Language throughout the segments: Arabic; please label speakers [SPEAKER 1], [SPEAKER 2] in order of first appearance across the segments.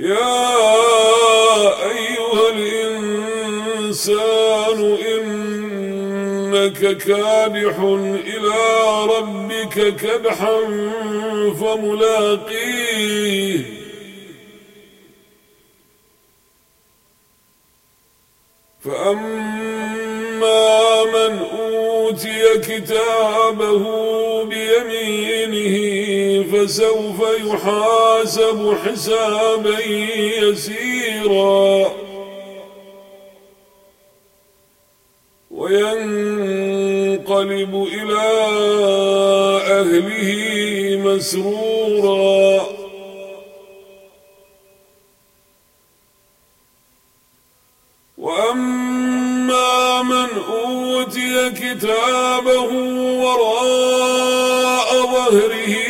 [SPEAKER 1] يا أيها الإنسان إنك كادح إلى ربك كدحا فملاقيه. فأما من أوتي كتابه فسوف يحاسب حسابا يسيرا. وينقلب إلى أهله مسرورا. وأما من أوتي كتابه وراء ظهره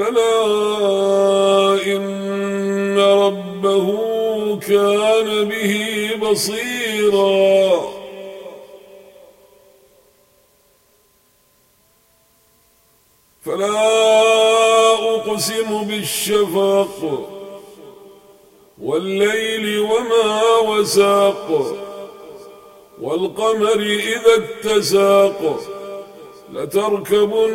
[SPEAKER 1] بلى ربه كان به بصيرا. فلا أقسم بالشفاق والليل وما وساق والقمر إذا اتساق لتركبن